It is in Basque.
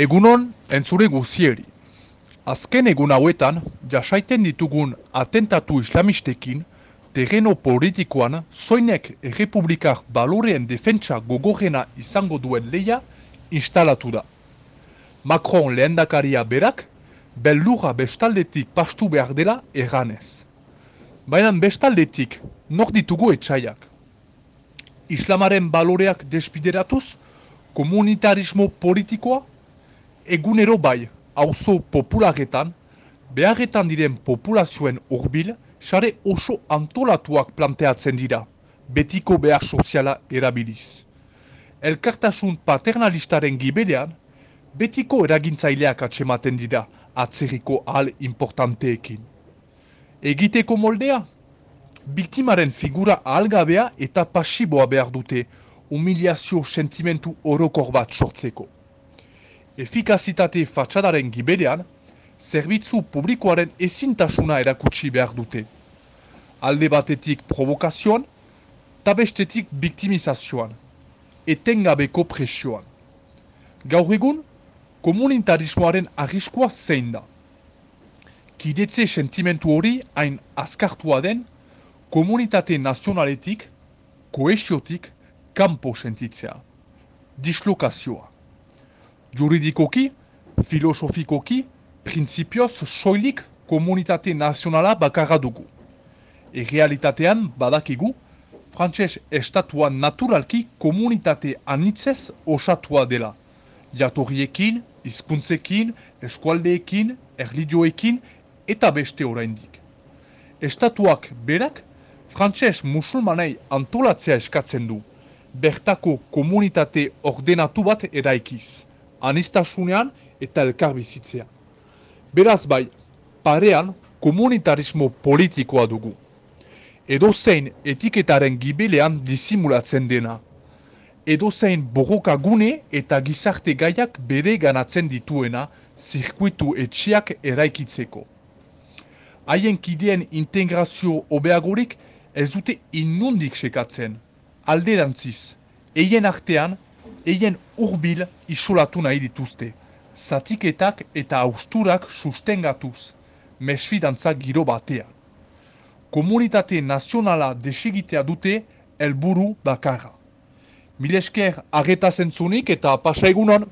Egunon, entzure guzieri. Azken egun hauetan, jasaiten ditugun atentatu islamistekin, terreno politikoan, zoinek errepublikar baloreen defentsa gogorrena izango duen leia instalatu da. Macron lehendakaria berak, beldurra bestaldetik pastu behar dela erranez. Baina bestaldetik, nor ditugu etxaiak. Islamaren baloreak despideratuz, komunitarismo politikoa, egunero bai, auzo popularetan, beharretan diren populazioen urbil, sare oso antolatuak planteatzen dira, betiko behar soziala erabiliz. Elkartasun paternalistaren gibelean, betiko eragintzaileak atsematen dira atzeriko ahal importanteekin. Egiteko moldea? Biktimaren figura ahalgabea eta pasiboa behar dute humiliazio sentimentu orokor bat sortzeko. Efikazitate fatxadaren gibelean, zerbitzu publikoaren ezintasuna erakutsi behar dute. Alde batetik provokazioan, tabestetik biktimizazioan, etengabeko presioan. Gaur egun, komunitarismoaren arriskoa zein da. Kidetze sentimentu hori hain azkartua den, komunitate nazionaletik, koesiotik, kanpo sentitzea. Dislokazioa. Juridikoki, filosofikoki, prinsipioz soilik komunitate nazionala bakarra dugu. Errealitatean badakigu, frantses estatuan naturalki komunitate anitzez osatua dela. Jatorriekin, hizkuntzekin, eskualdeekin, erlidioekin eta beste oraindik. Estatuak berak, frantses musulmanei antolatzea eskatzen du, bertako komunitate ordenatu bat eraikiz, anistasunean eta elkar bizitzea. Beraz bai, parean komunitarismo politikoa dugu. Edo zein etiketaren gibilean disimulatzen dena. Edo zein borroka gune eta gizarte gaiak bere ganatzen dituena zirkuitu etxiak eraikitzeko. Haien kideen integrazio obeagorik ez dute inundik sekatzen. Alderantziz, eien artean, eien urbil isolatu nahi dituzte. Zatiketak eta austurak sustengatuz, mesfidantza giro batean. Komunitate nazionala desegitea dute helburu bakarra. Milesker arreta zentzunik eta pasa egunon.